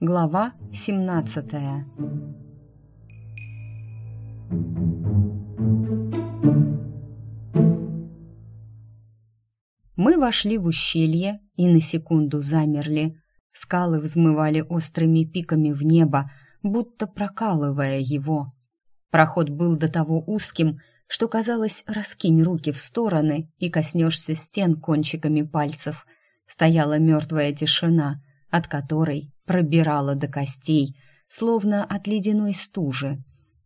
Глава 17 Мы вошли в ущелье и на секунду замерли. Скалы взмывали острыми пиками в небо, будто прокалывая его. Проход был до того узким, что казалось, раскинь руки в стороны и коснешься стен кончиками пальцев. Стояла мертвая тишина, от которой пробирала до костей, словно от ледяной стужи.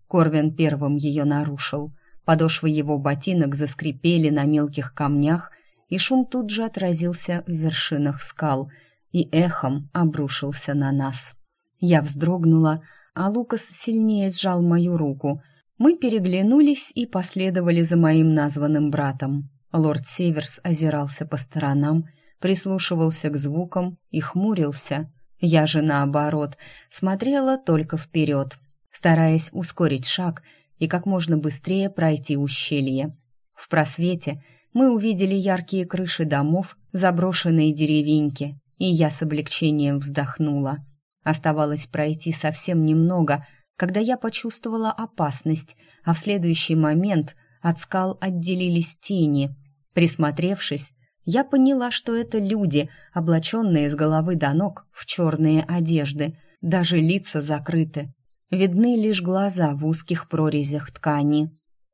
Корвин первым ее нарушил. Подошвы его ботинок заскрипели на мелких камнях, и шум тут же отразился в вершинах скал и эхом обрушился на нас. Я вздрогнула, а Лукас сильнее сжал мою руку. Мы переглянулись и последовали за моим названным братом. Лорд Северс озирался по сторонам, прислушивался к звукам и хмурился. Я же, наоборот, смотрела только вперед, стараясь ускорить шаг и как можно быстрее пройти ущелье. В просвете мы увидели яркие крыши домов, заброшенные деревеньки, и я с облегчением вздохнула. Оставалось пройти совсем немного, когда я почувствовала опасность, а в следующий момент от скал отделились тени. Присмотревшись, я поняла, что это люди, облаченные с головы до ног в черные одежды, даже лица закрыты. Видны лишь глаза в узких прорезях ткани.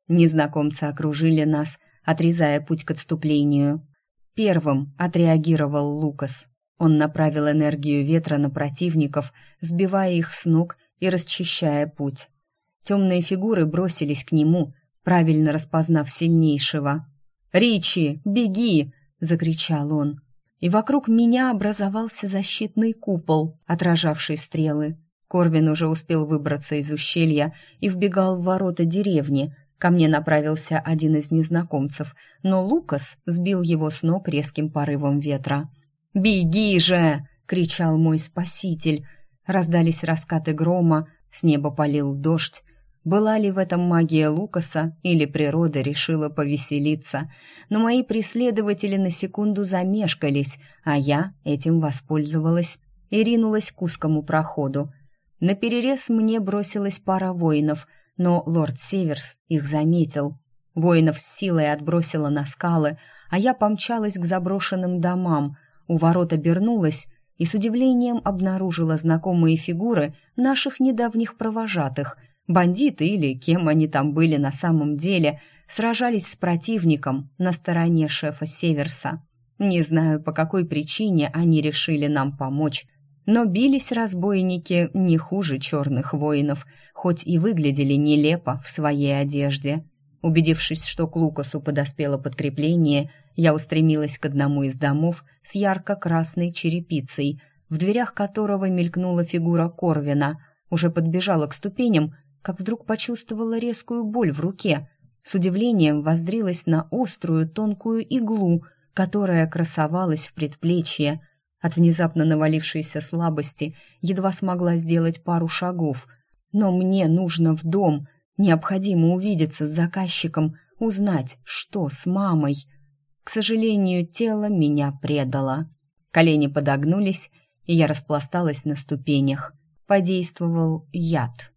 Незнакомцы окружили нас – отрезая путь к отступлению. Первым отреагировал Лукас. Он направил энергию ветра на противников, сбивая их с ног и расчищая путь. Темные фигуры бросились к нему, правильно распознав сильнейшего. «Ричи, беги!» — закричал он. И вокруг меня образовался защитный купол, отражавший стрелы. Корвин уже успел выбраться из ущелья и вбегал в ворота деревни, Ко мне направился один из незнакомцев, но Лукас сбил его с ног резким порывом ветра. «Беги же!» — кричал мой спаситель. Раздались раскаты грома, с неба полил дождь. Была ли в этом магия Лукаса или природа решила повеселиться? Но мои преследователи на секунду замешкались, а я этим воспользовалась и ринулась к узкому проходу. На перерез мне бросилась пара воинов — но лорд Северс их заметил. Воинов с силой отбросило на скалы, а я помчалась к заброшенным домам. У ворот обернулась и с удивлением обнаружила знакомые фигуры наших недавних провожатых. Бандиты или кем они там были на самом деле, сражались с противником на стороне шефа Северса. Не знаю, по какой причине они решили нам помочь, но бились разбойники не хуже черных воинов, хоть и выглядели нелепо в своей одежде. Убедившись, что к Лукасу подоспело подкрепление, я устремилась к одному из домов с ярко-красной черепицей, в дверях которого мелькнула фигура Корвина. Уже подбежала к ступеням, как вдруг почувствовала резкую боль в руке. С удивлением воззрилась на острую тонкую иглу, которая красовалась в предплечье – от внезапно навалившейся слабости едва смогла сделать пару шагов. Но мне нужно в дом, необходимо увидеться с заказчиком, узнать, что с мамой. К сожалению, тело меня предало. Колени подогнулись, и я распласталась на ступенях. Подействовал яд.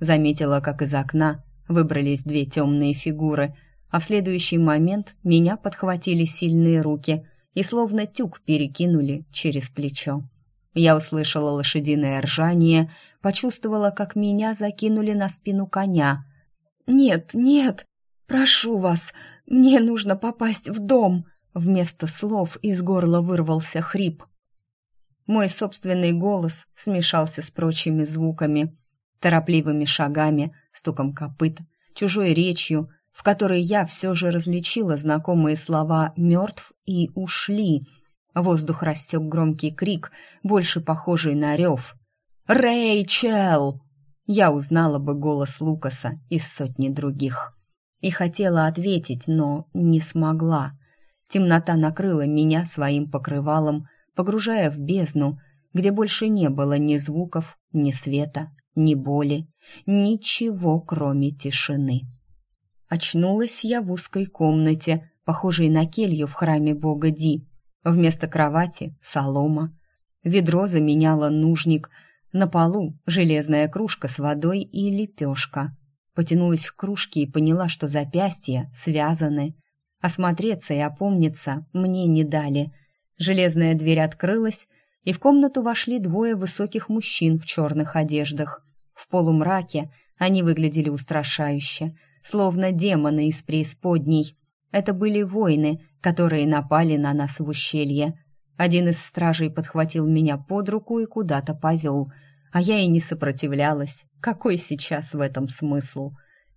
Заметила, как из окна выбрались две темные фигуры, а в следующий момент меня подхватили сильные руки — и словно тюк перекинули через плечо. Я услышала лошадиное ржание, почувствовала, как меня закинули на спину коня. «Нет, нет, прошу вас, мне нужно попасть в дом!» Вместо слов из горла вырвался хрип. Мой собственный голос смешался с прочими звуками, торопливыми шагами, стуком копыт, чужой речью, в которой я все же различила знакомые слова «мертв» и «ушли». Воздух растек громкий крик, больше похожий на рев. «Рэйчел!» Я узнала бы голос Лукаса из сотни других. И хотела ответить, но не смогла. Темнота накрыла меня своим покрывалом, погружая в бездну, где больше не было ни звуков, ни света, ни боли, ничего, кроме тишины. Очнулась я в узкой комнате, похожей на келью в храме бога Ди. Вместо кровати — солома. Ведро заменяло нужник. На полу — железная кружка с водой и лепешка. Потянулась к кружке и поняла, что запястья связаны. Осмотреться и опомниться мне не дали. Железная дверь открылась, и в комнату вошли двое высоких мужчин в черных одеждах. В полумраке они выглядели устрашающе, словно демоны из преисподней. Это были воины, которые напали на нас в ущелье. Один из стражей подхватил меня под руку и куда-то повел, а я и не сопротивлялась. Какой сейчас в этом смысл?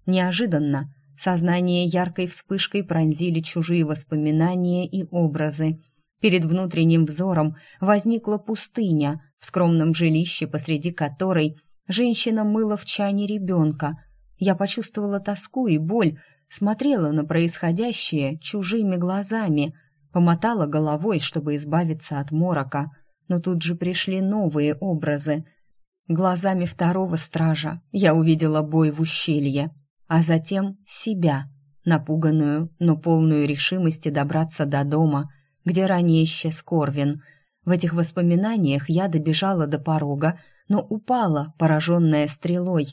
Неожиданно сознание яркой вспышкой пронзили чужие воспоминания и образы. Перед внутренним взором возникла пустыня, в скромном жилище, посреди которой женщина мыла в чане ребенка. Я почувствовала тоску и боль, смотрела на происходящее чужими глазами, помотала головой, чтобы избавиться от морока, но тут же пришли новые образы. Глазами второго стража я увидела бой в ущелье, а затем себя, напуганную, но полную решимости добраться до дома, где ранее исчез Корвин. В этих воспоминаниях я добежала до порога, но упала, пораженная стрелой,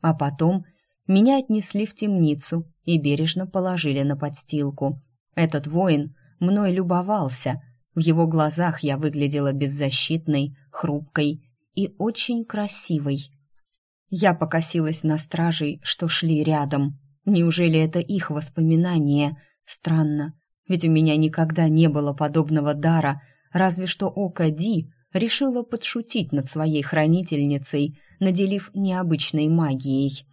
а потом меня отнесли в темницу и бережно положили на подстилку. Этот воин мной любовался. В его глазах я выглядела беззащитной, хрупкой и очень красивой. Я покосилась на стражей, что шли рядом. Неужели это их воспоминания? Странно, ведь у меня никогда не было подобного дара, разве что Ока Ди решила подшутить над своей хранительницей, наделив необычной магией.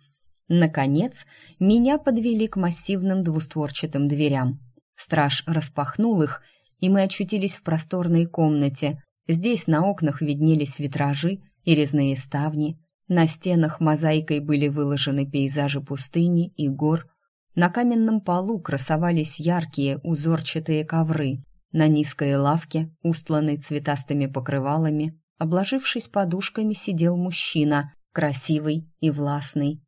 Наконец, меня подвели к массивным двустворчатым дверям. Страж распахнул их, и мы очутились в просторной комнате. Здесь на окнах виднелись витражи и резные ставни. На стенах мозаикой были выложены пейзажи пустыни и гор. На каменном полу красовались яркие узорчатые ковры. На низкой лавке, устланной цветастыми покрывалами, обложившись подушками, сидел мужчина, красивый и властный.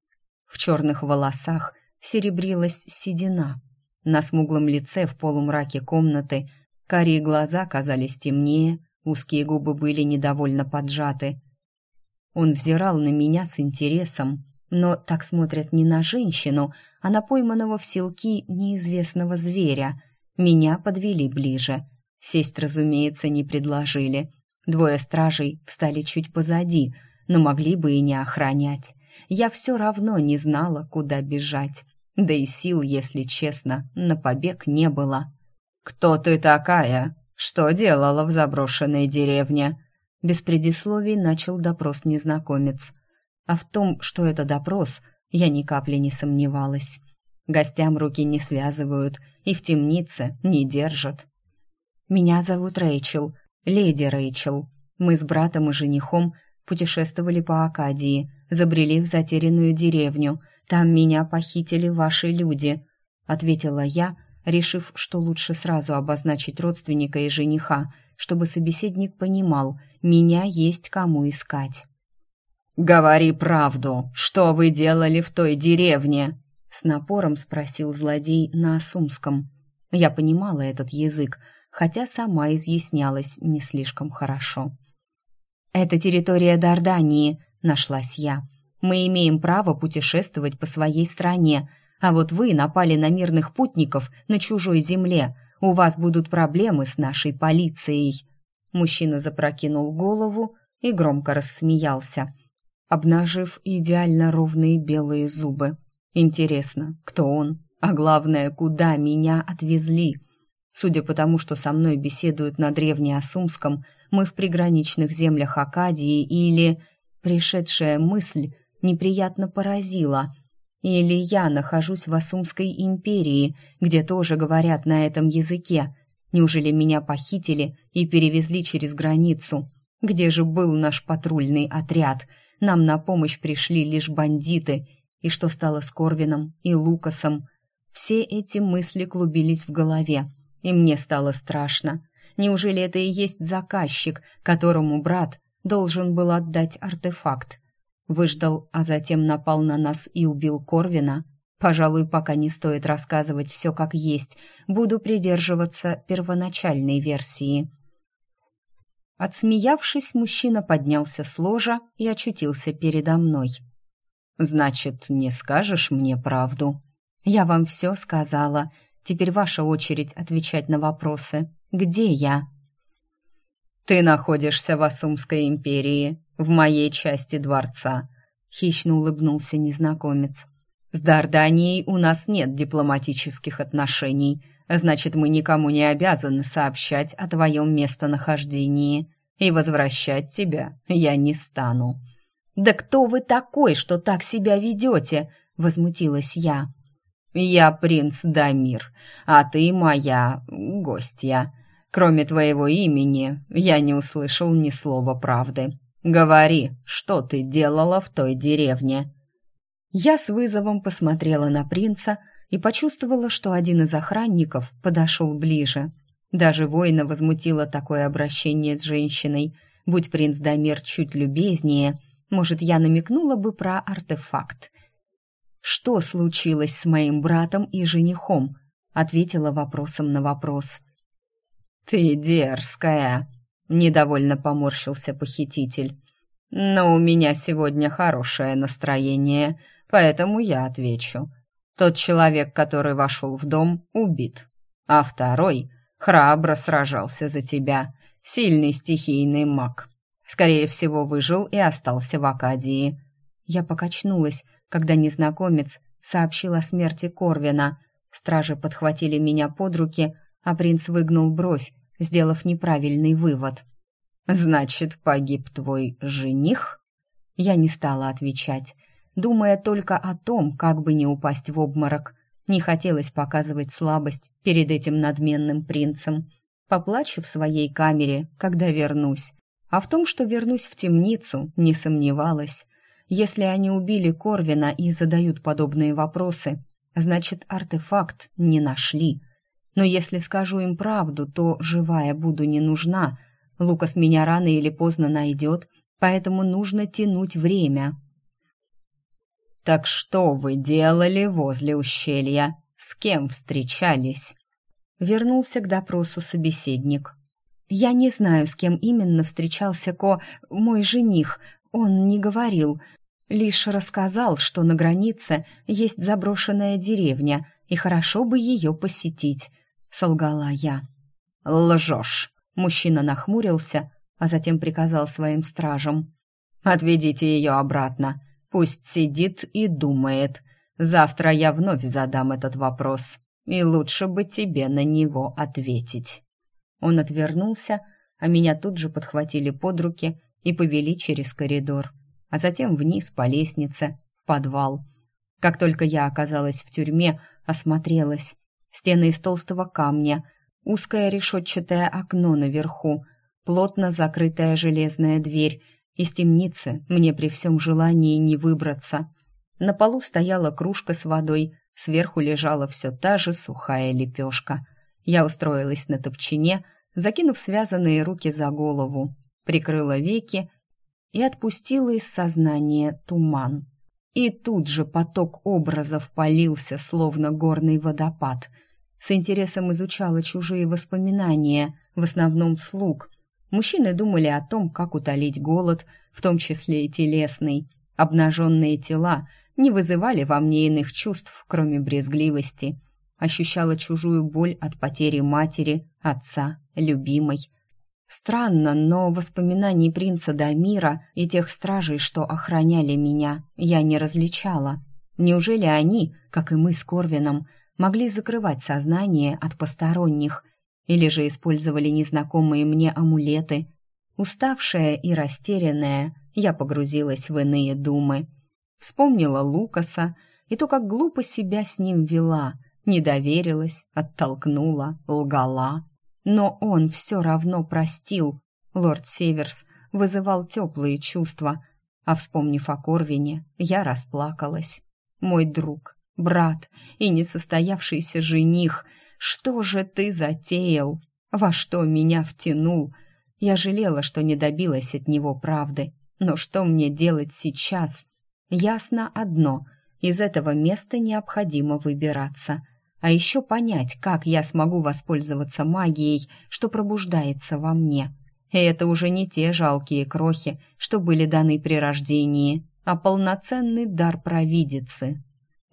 В черных волосах серебрилась седина. На смуглом лице в полумраке комнаты карие глаза казались темнее, узкие губы были недовольно поджаты. Он взирал на меня с интересом, но так смотрят не на женщину, а на пойманного в селки неизвестного зверя. Меня подвели ближе. Сесть, разумеется, не предложили. Двое стражей встали чуть позади, но могли бы и не охранять я все равно не знала, куда бежать. Да и сил, если честно, на побег не было. «Кто ты такая? Что делала в заброшенной деревне?» Без предисловий начал допрос незнакомец. А в том, что это допрос, я ни капли не сомневалась. Гостям руки не связывают и в темнице не держат. «Меня зовут Рэйчел, леди Рэйчел. Мы с братом и женихом путешествовали по Акадии, забрели в затерянную деревню. Там меня похитили ваши люди», — ответила я, решив, что лучше сразу обозначить родственника и жениха, чтобы собеседник понимал, меня есть кому искать. «Говори правду, что вы делали в той деревне?» — с напором спросил злодей на Осумском. Я понимала этот язык, хотя сама изъяснялась не слишком хорошо. «Это территория Дардании», — нашлась я. «Мы имеем право путешествовать по своей стране, а вот вы напали на мирных путников на чужой земле. У вас будут проблемы с нашей полицией». Мужчина запрокинул голову и громко рассмеялся, обнажив идеально ровные белые зубы. «Интересно, кто он? А главное, куда меня отвезли?» Судя по тому, что со мной беседуют на древнеосумском, мы в приграничных землях Акадии или... Пришедшая мысль неприятно поразила. Или я нахожусь в Асумской империи, где тоже говорят на этом языке. Неужели меня похитили и перевезли через границу? Где же был наш патрульный отряд? Нам на помощь пришли лишь бандиты. И что стало с Корвином и Лукасом? Все эти мысли клубились в голове, и мне стало страшно. Неужели это и есть заказчик, которому брат должен был отдать артефакт? Выждал, а затем напал на нас и убил Корвина. Пожалуй, пока не стоит рассказывать все как есть, буду придерживаться первоначальной версии. Отсмеявшись, мужчина поднялся с ложа и очутился передо мной. «Значит, не скажешь мне правду?» «Я вам все сказала. Теперь ваша очередь отвечать на вопросы. Где я?» «Ты находишься в Асумской империи, в моей части дворца», — хищно улыбнулся незнакомец. «С Дарданией у нас нет дипломатических отношений, значит, мы никому не обязаны сообщать о твоем местонахождении, и возвращать тебя я не стану». «Да кто вы такой, что так себя ведете?» — возмутилась я. «Я принц Дамир, а ты моя гостья», Кроме твоего имени, я не услышал ни слова правды. Говори, что ты делала в той деревне?» Я с вызовом посмотрела на принца и почувствовала, что один из охранников подошел ближе. Даже воина возмутило такое обращение с женщиной. Будь принц Дамир чуть любезнее, может, я намекнула бы про артефакт. «Что случилось с моим братом и женихом?» ответила вопросом на вопрос. «Ты дерзкая!» — недовольно поморщился похититель. «Но у меня сегодня хорошее настроение, поэтому я отвечу. Тот человек, который вошел в дом, убит, а второй храбро сражался за тебя, сильный стихийный маг. Скорее всего, выжил и остался в Акадии». Я покачнулась, когда незнакомец сообщил о смерти Корвина. Стражи подхватили меня под руки — а принц выгнул бровь, сделав неправильный вывод. «Значит, погиб твой жених?» Я не стала отвечать, думая только о том, как бы не упасть в обморок. Не хотелось показывать слабость перед этим надменным принцем. Поплачу в своей камере, когда вернусь. А в том, что вернусь в темницу, не сомневалась. Если они убили Корвина и задают подобные вопросы, значит, артефакт не нашли. Но если скажу им правду, то живая буду не нужна. Лукас меня рано или поздно найдет, поэтому нужно тянуть время. «Так что вы делали возле ущелья? С кем встречались?» Вернулся к допросу собеседник. «Я не знаю, с кем именно встречался Ко, мой жених. Он не говорил, лишь рассказал, что на границе есть заброшенная деревня, и хорошо бы ее посетить солгала я. «Лжешь!» Мужчина нахмурился, а затем приказал своим стражам. «Отведите ее обратно. Пусть сидит и думает. Завтра я вновь задам этот вопрос, и лучше бы тебе на него ответить». Он отвернулся, а меня тут же подхватили под руки и повели через коридор, а затем вниз по лестнице, в подвал. Как только я оказалась в тюрьме, осмотрелась стены из толстого камня, узкое решетчатое окно наверху, плотно закрытая железная дверь. Из темницы мне при всем желании не выбраться. На полу стояла кружка с водой, сверху лежала все та же сухая лепешка. Я устроилась на топчине, закинув связанные руки за голову, прикрыла веки и отпустила из сознания туман. И тут же поток образов полился, словно горный водопад — с интересом изучала чужие воспоминания, в основном слуг. Мужчины думали о том, как утолить голод, в том числе и телесный. Обнаженные тела не вызывали во мне иных чувств, кроме брезгливости. Ощущала чужую боль от потери матери, отца, любимой. Странно, но воспоминаний принца Дамира и тех стражей, что охраняли меня, я не различала. Неужели они, как и мы с Корвином, могли закрывать сознание от посторонних или же использовали незнакомые мне амулеты. Уставшая и растерянная, я погрузилась в иные думы. Вспомнила Лукаса и то, как глупо себя с ним вела, не доверилась, оттолкнула, лгала. Но он все равно простил. Лорд Северс вызывал теплые чувства, а, вспомнив о Корвине, я расплакалась. Мой друг, брат и несостоявшийся жених. Что же ты затеял? Во что меня втянул? Я жалела, что не добилась от него правды. Но что мне делать сейчас? Ясно одно. из этого места необходимо выбираться. А еще понять, как я смогу воспользоваться магией, что пробуждается во мне. И это уже не те жалкие крохи, что были даны при рождении, а полноценный дар провидицы.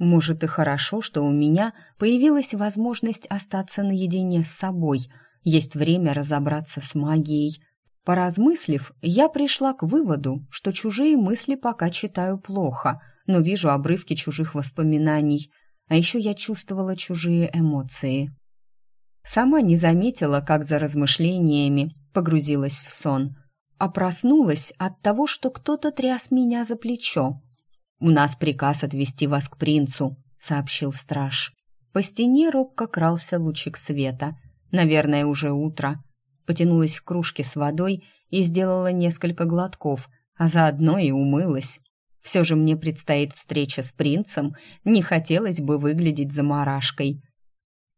Может и хорошо, что у меня появилась возможность остаться наедине с собой, есть время разобраться с магией. Поразмыслив, я пришла к выводу, что чужие мысли пока читаю плохо, но вижу обрывки чужих воспоминаний, а еще я чувствовала чужие эмоции. Сама не заметила, как за размышлениями погрузилась в сон, а проснулась от того, что кто-то тряс меня за плечо. «У нас приказ отвести вас к принцу», — сообщил страж. По стене робко крался лучик света. Наверное, уже утро. Потянулась к кружке с водой и сделала несколько глотков, а заодно и умылась. Все же мне предстоит встреча с принцем, не хотелось бы выглядеть заморашкой.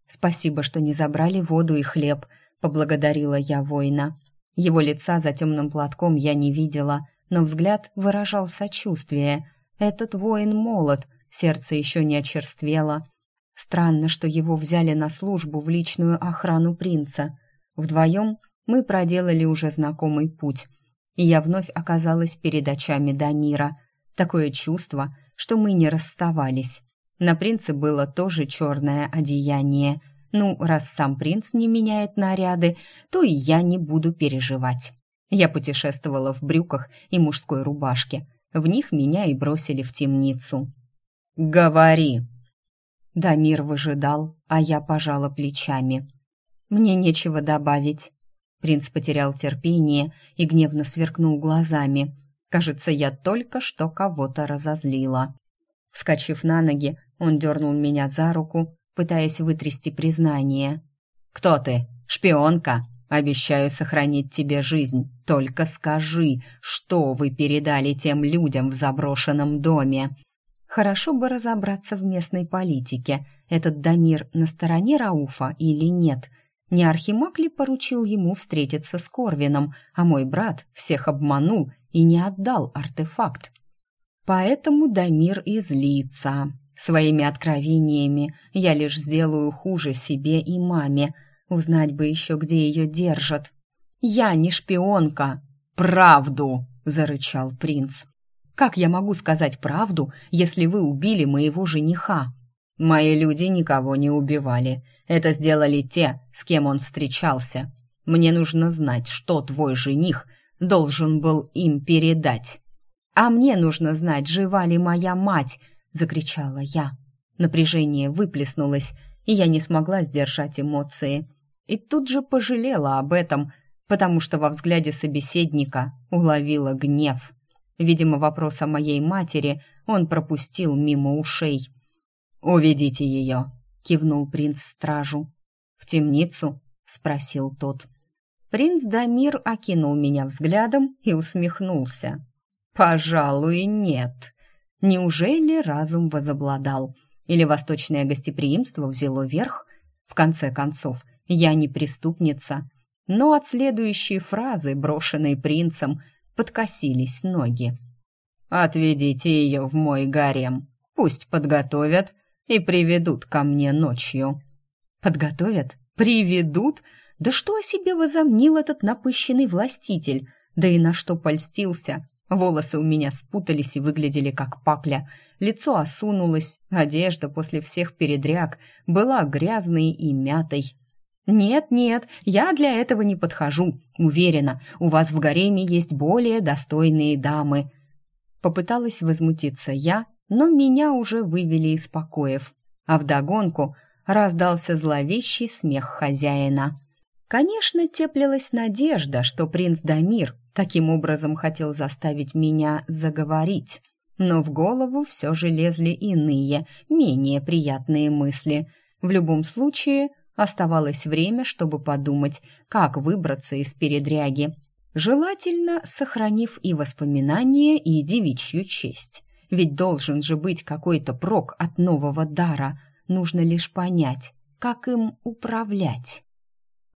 «Спасибо, что не забрали воду и хлеб», — поблагодарила я воина. Его лица за темным платком я не видела, но взгляд выражал сочувствие — этот воин молод, сердце еще не очерствело. Странно, что его взяли на службу в личную охрану принца. Вдвоем мы проделали уже знакомый путь, и я вновь оказалась перед очами Дамира. Такое чувство, что мы не расставались. На принце было тоже черное одеяние. Ну, раз сам принц не меняет наряды, то и я не буду переживать. Я путешествовала в брюках и мужской рубашке, в них меня и бросили в темницу. «Говори!» Дамир выжидал, а я пожала плечами. «Мне нечего добавить». Принц потерял терпение и гневно сверкнул глазами. «Кажется, я только что кого-то разозлила». Вскочив на ноги, он дернул меня за руку, пытаясь вытрясти признание. «Кто ты? Шпионка?» Обещаю сохранить тебе жизнь. Только скажи, что вы передали тем людям в заброшенном доме. Хорошо бы разобраться в местной политике. Этот Дамир на стороне Рауфа или нет? Не Архимаг ли поручил ему встретиться с Корвином, а мой брат всех обманул и не отдал артефакт? Поэтому Дамир и злится. Своими откровениями я лишь сделаю хуже себе и маме, Узнать бы еще, где ее держат. «Я не шпионка!» «Правду!» — зарычал принц. «Как я могу сказать правду, если вы убили моего жениха?» «Мои люди никого не убивали. Это сделали те, с кем он встречался. Мне нужно знать, что твой жених должен был им передать». «А мне нужно знать, жива ли моя мать!» — закричала я. Напряжение выплеснулось, и я не смогла сдержать эмоции и тут же пожалела об этом, потому что во взгляде собеседника уловила гнев. Видимо, вопрос о моей матери он пропустил мимо ушей. «Уведите ее», — кивнул принц стражу. «В темницу?» — спросил тот. Принц Дамир окинул меня взглядом и усмехнулся. «Пожалуй, нет. Неужели разум возобладал? Или восточное гостеприимство взяло верх? В конце концов, я не преступница, но от следующей фразы, брошенной принцем, подкосились ноги. «Отведите ее в мой гарем, пусть подготовят и приведут ко мне ночью». «Подготовят? Приведут? Да что о себе возомнил этот напыщенный властитель? Да и на что польстился?» Волосы у меня спутались и выглядели как папля. Лицо осунулось, одежда после всех передряг была грязной и мятой, «Нет, нет, я для этого не подхожу. Уверена, у вас в гареме есть более достойные дамы». Попыталась возмутиться я, но меня уже вывели из покоев, а вдогонку раздался зловещий смех хозяина. Конечно, теплилась надежда, что принц Дамир таким образом хотел заставить меня заговорить, но в голову все же лезли иные, менее приятные мысли. В любом случае, Оставалось время, чтобы подумать, как выбраться из передряги. Желательно сохранив и воспоминания, и девичью честь. Ведь должен же быть какой-то прок от нового дара. Нужно лишь понять, как им управлять.